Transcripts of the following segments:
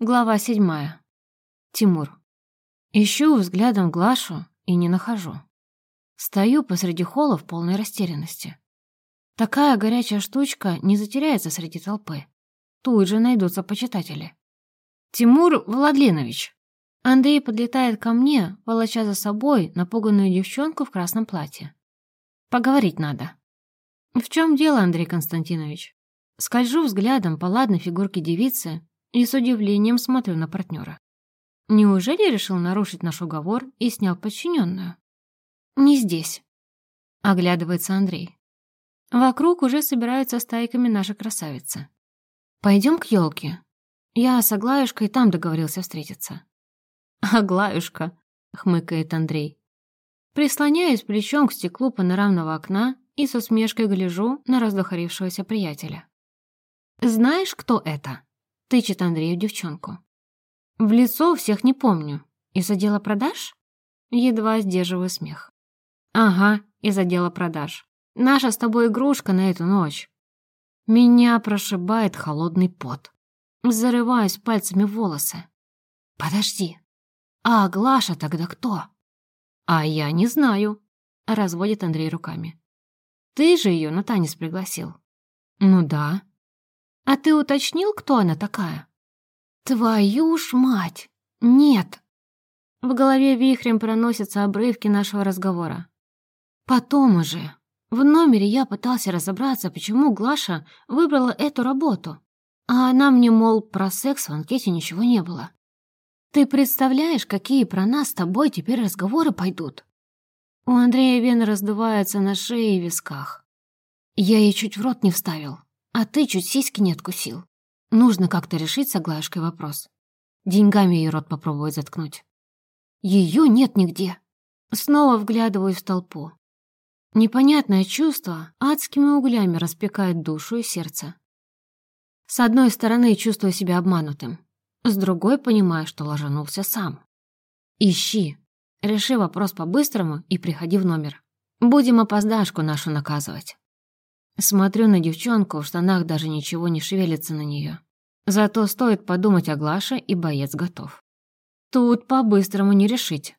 Глава седьмая. Тимур. Ищу взглядом Глашу и не нахожу. Стою посреди холла в полной растерянности. Такая горячая штучка не затеряется среди толпы. Тут же найдутся почитатели. «Тимур Владленович!» Андрей подлетает ко мне, волоча за собой напуганную девчонку в красном платье. «Поговорить надо». «В чем дело, Андрей Константинович?» Скольжу взглядом по ладной фигурке девицы, и с удивлением смотрю на партнера. Неужели решил нарушить наш уговор и снял подчиненную? Не здесь. Оглядывается Андрей. Вокруг уже собираются стайками наши красавицы. Пойдем к елке. Я с Аглаюшкой там договорился встретиться. Аглаюшка, хмыкает Андрей. Прислоняюсь плечом к стеклу панорамного окна и со усмешкой гляжу на раздухарившегося приятеля. «Знаешь, кто это?» Тычет Андрею девчонку. В лицо всех не помню. Из отдела продаж? Едва сдерживаю смех. Ага, из отдела продаж. Наша с тобой игрушка на эту ночь. Меня прошибает холодный пот. Зарываюсь пальцами в волосы. Подожди. А Глаша тогда кто? А я не знаю. Разводит Андрей руками. Ты же ее на танец пригласил. Ну да. А ты уточнил, кто она такая? Твою ж мать! Нет! В голове вихрем проносятся обрывки нашего разговора. Потом уже. В номере я пытался разобраться, почему Глаша выбрала эту работу. А она мне, мол, про секс в анкете ничего не было. Ты представляешь, какие про нас с тобой теперь разговоры пойдут? У Андрея вены раздуваются на шее и висках. Я ей чуть в рот не вставил. А ты чуть сиськи не откусил. Нужно как-то решить с Аглаюшкой вопрос. Деньгами ее рот попробовать заткнуть. Ее нет нигде. Снова вглядываюсь в толпу. Непонятное чувство адскими углями распекает душу и сердце. С одной стороны, чувствую себя обманутым. С другой, понимаю, что ложанулся сам. Ищи. Реши вопрос по-быстрому и приходи в номер. Будем опоздашку нашу наказывать. Смотрю на девчонку, в штанах даже ничего не шевелится на нее. Зато стоит подумать о Глаше, и боец готов. Тут по-быстрому не решить.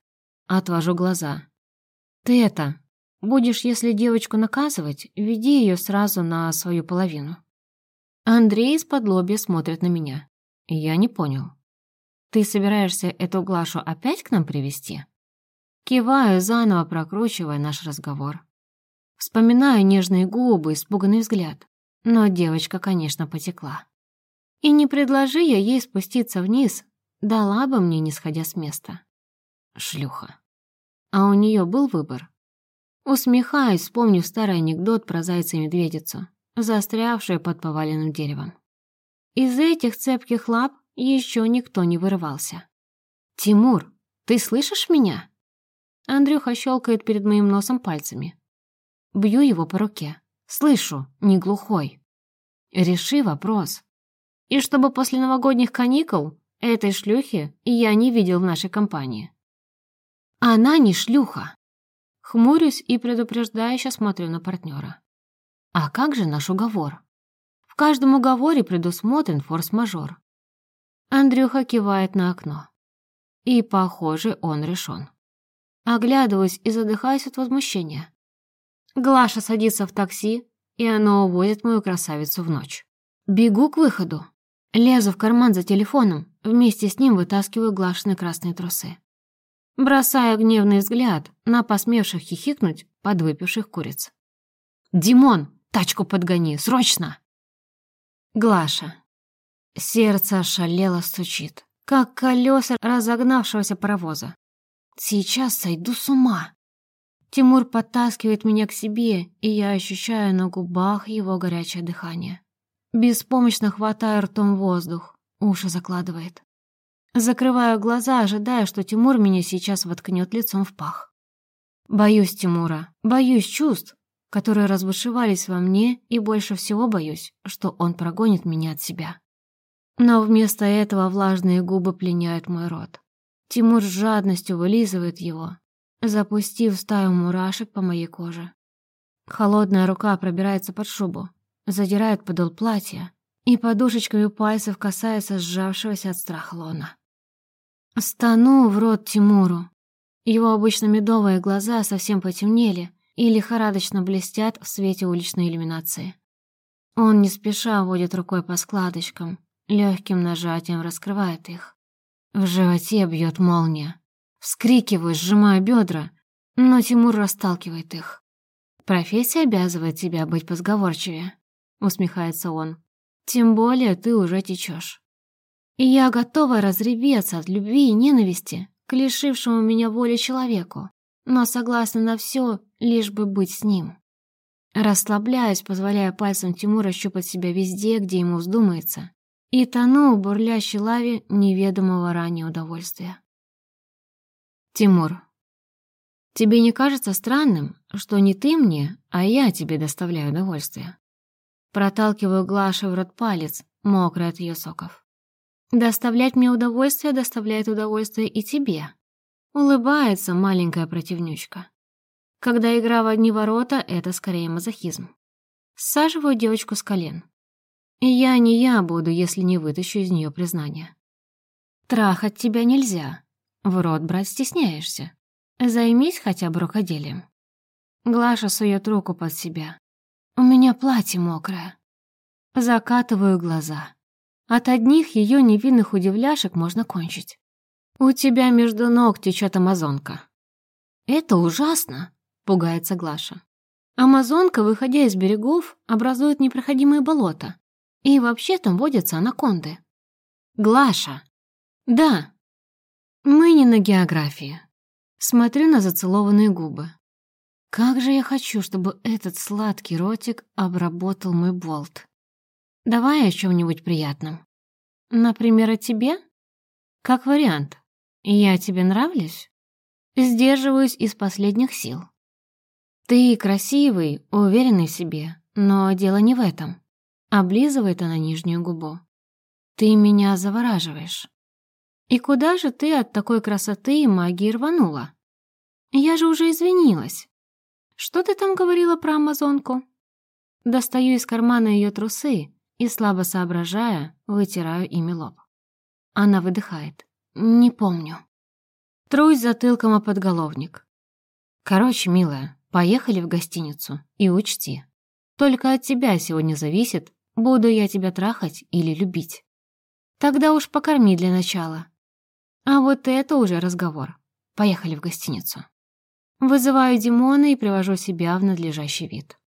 Отвожу глаза. Ты это, будешь, если девочку наказывать, веди ее сразу на свою половину. Андрей из-под лобья смотрит на меня. Я не понял. Ты собираешься эту Глашу опять к нам привести? Киваю, заново прокручивая наш разговор. Вспоминаю нежные губы, испуганный взгляд. Но девочка, конечно, потекла. И не предложи я ей спуститься вниз, дала бы мне, не сходя с места. Шлюха. А у нее был выбор. Усмехаясь, вспомнив старый анекдот про зайца и медведицу, застрявшую под поваленным деревом. Из этих цепких лап еще никто не вырывался. «Тимур, ты слышишь меня?» Андрюха щелкает перед моим носом пальцами. Бью его по руке. Слышу, не глухой. Реши вопрос. И чтобы после новогодних каникул этой шлюхи я не видел в нашей компании. Она не шлюха. Хмурюсь и предупреждающе смотрю на партнера. А как же наш уговор? В каждом уговоре предусмотрен форс-мажор. Андрюха кивает на окно. И, похоже, он решен. Оглядываюсь и задыхаюсь от возмущения. Глаша садится в такси, и оно увозит мою красавицу в ночь. Бегу к выходу. Лезу в карман за телефоном, вместе с ним вытаскиваю Глашины красные трусы. Бросаю гневный взгляд на посмевших хихикнуть подвыпивших куриц. «Димон, тачку подгони, срочно!» Глаша. Сердце ошалело стучит, как колеса разогнавшегося паровоза. Сейчас сойду с ума. Тимур подтаскивает меня к себе, и я ощущаю на губах его горячее дыхание. Беспомощно хватаю ртом воздух, уши закладывает. Закрываю глаза, ожидая, что Тимур меня сейчас воткнет лицом в пах. Боюсь Тимура, боюсь чувств, которые разбушевались во мне, и больше всего боюсь, что он прогонит меня от себя. Но вместо этого влажные губы пленяют мой рот. Тимур с жадностью вылизывает его, запустив стаю мурашек по моей коже. Холодная рука пробирается под шубу, задирает подол платья, и подушечками пальцев касается сжавшегося от страха лона. Стану в рот Тимуру. Его обычно медовые глаза совсем потемнели и лихорадочно блестят в свете уличной иллюминации. Он не спеша водит рукой по складочкам, легким нажатием раскрывает их. В животе бьет молния. Вскрикиваю, сжимаю бедра, но Тимур расталкивает их. «Профессия обязывает тебя быть позговорчивее», — усмехается он. «Тем более ты уже течешь. И я готова разреветься от любви и ненависти к лишившему меня воли человеку, но согласна на все, лишь бы быть с ним. Расслабляюсь, позволяя пальцам Тимура щупать себя везде, где ему вздумается, и тону в бурлящей лаве неведомого ранее удовольствия. Тимур, тебе не кажется странным, что не ты мне, а я тебе доставляю удовольствие? Проталкиваю Глаше в рот палец, мокрый от ее соков. Доставлять мне удовольствие доставляет удовольствие и тебе. Улыбается маленькая противнючка. Когда игра в одни ворота, это скорее мазохизм. Саживаю девочку с колен. И я не я буду, если не вытащу из нее признание. Трахать тебя нельзя. В рот брать стесняешься. Займись хотя бы рукоделием. Глаша сует руку под себя. У меня платье мокрое. Закатываю глаза. От одних ее невинных удивляшек можно кончить. У тебя между ног течет амазонка. Это ужасно, пугается Глаша. Амазонка, выходя из берегов, образует непроходимые болота. И вообще там водятся анаконды. Глаша. Да. Мы не на географии. Смотрю на зацелованные губы. Как же я хочу, чтобы этот сладкий ротик обработал мой болт. Давай о чем-нибудь приятном. Например, о тебе? Как вариант. Я тебе нравлюсь? Сдерживаюсь из последних сил. Ты красивый, уверенный в себе, но дело не в этом. Облизывает она нижнюю губу. Ты меня завораживаешь. И куда же ты от такой красоты и магии рванула? Я же уже извинилась. Что ты там говорила про амазонку? Достаю из кармана ее трусы и, слабо соображая, вытираю ими лоб. Она выдыхает. Не помню. Трусь затылком о подголовник. Короче, милая, поехали в гостиницу и учти. Только от тебя сегодня зависит, буду я тебя трахать или любить. Тогда уж покорми для начала. А вот это уже разговор. Поехали в гостиницу. Вызываю Димона и привожу себя в надлежащий вид.